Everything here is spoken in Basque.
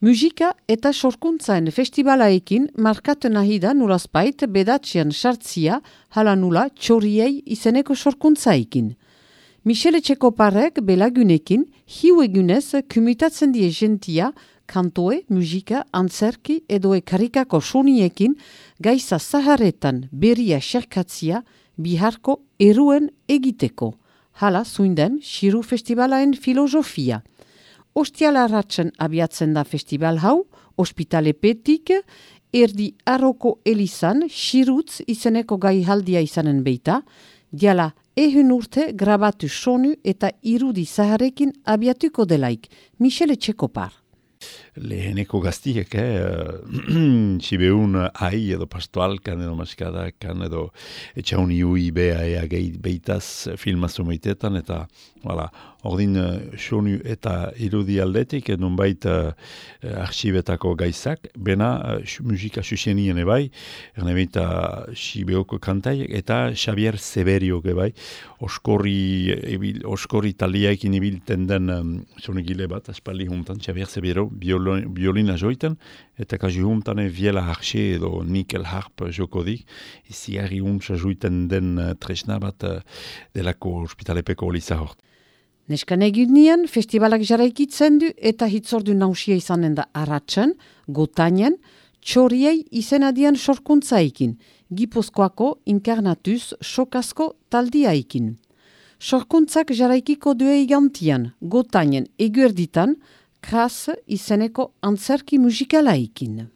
Musika eta sorkuntzaen festivalaekin markatu nahi da nurazpait bedatzean sartzia hala nula txoriei izeneko sorkuntzaekin. Michele Txekoparek belagunekin hiu egunez kumitatzen die gentia kantoe, musika, antzerki edo ekarikako soniekin gaiza zaharretan beria xerkatzia biharko eruen egiteko. Hala zuinden, Xiru Festivalaen filosofia. Ostialarratzen abiatzen da festival hau, ospitale petik, erdi arroko elizan, xirutz izeneko gai izanen beita, diala ehun urte grabatu sonu eta irudi zaharekin abiatuko delaik, Michele Txekopar. Leheneko gaztiek, eh? Sibeun ai edo pastoalkan edo maskadakan edo etxaun iui bea ea beitaz filmazo meitetan eta Voilà. Ordin, sonu eta irudi aldetik, nun baita uh, arxibetako gaizak, bena uh, musika susenien ebai, erne baita Sibeoko kantai, eta Xavier Severio ebai, oskorri, ebil, oskorri taliaikin ibilten den um, bat, aspaldi juntan, Xavier Severo, biolina joiten, eta kazi juntan viela harxe edo nikel harp jokodik, izi harri joiten den uh, tresna bat uh, delako ospitalepeko olisa hort. Neskan egin festivalak jarraikitzen du eta hitzordu nausia izanen da arratzen, gotainen, txoriei izenadian sorkuntzaikin, gipuzkoako inkarnatuz sokazko taldiaikin. Sorkuntzak jarraikiko duei gantian, gotainen eguerditan, kras izeneko antzerki musikalaikin.